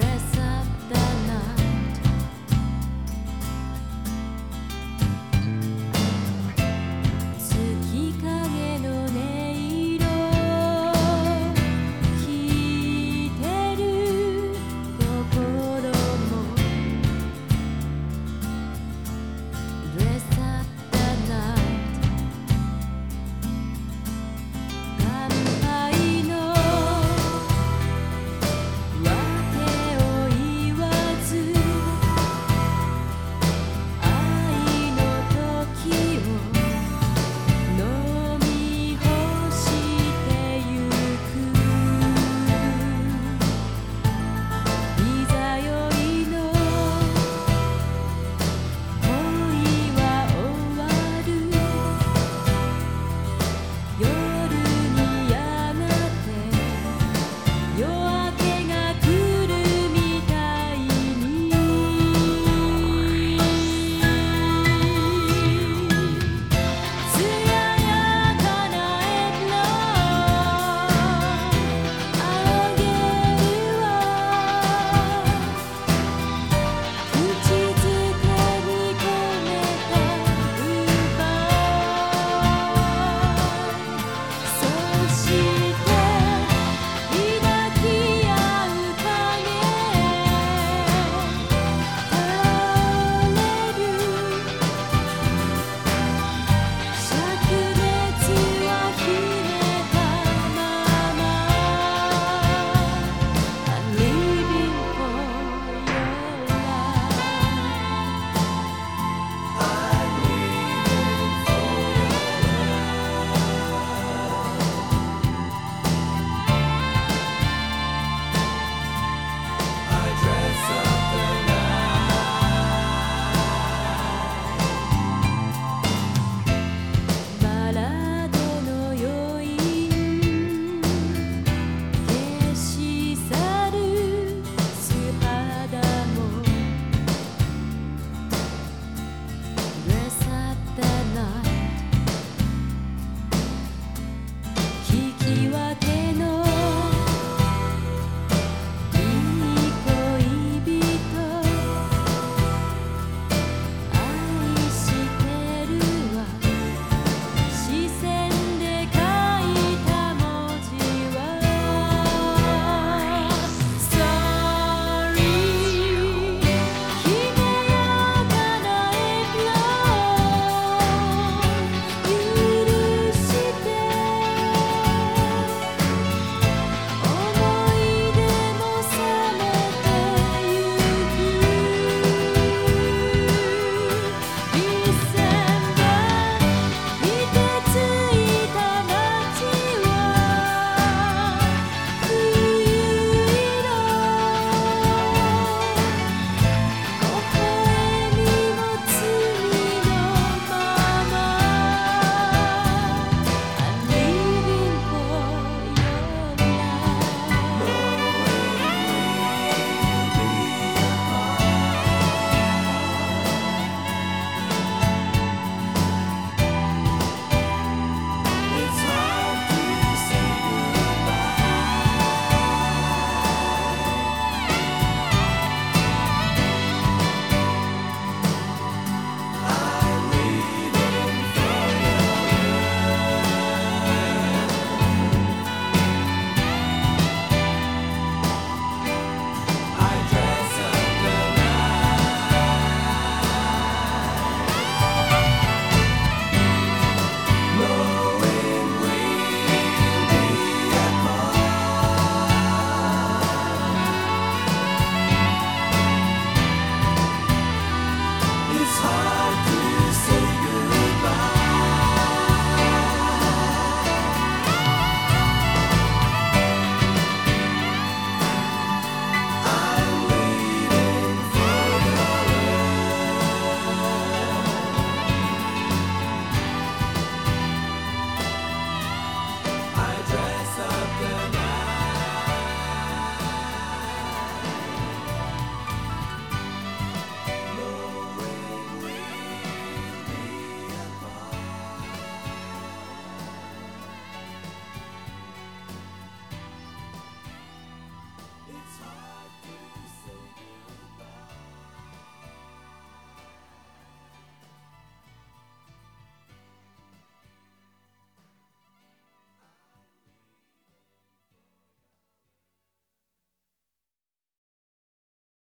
dress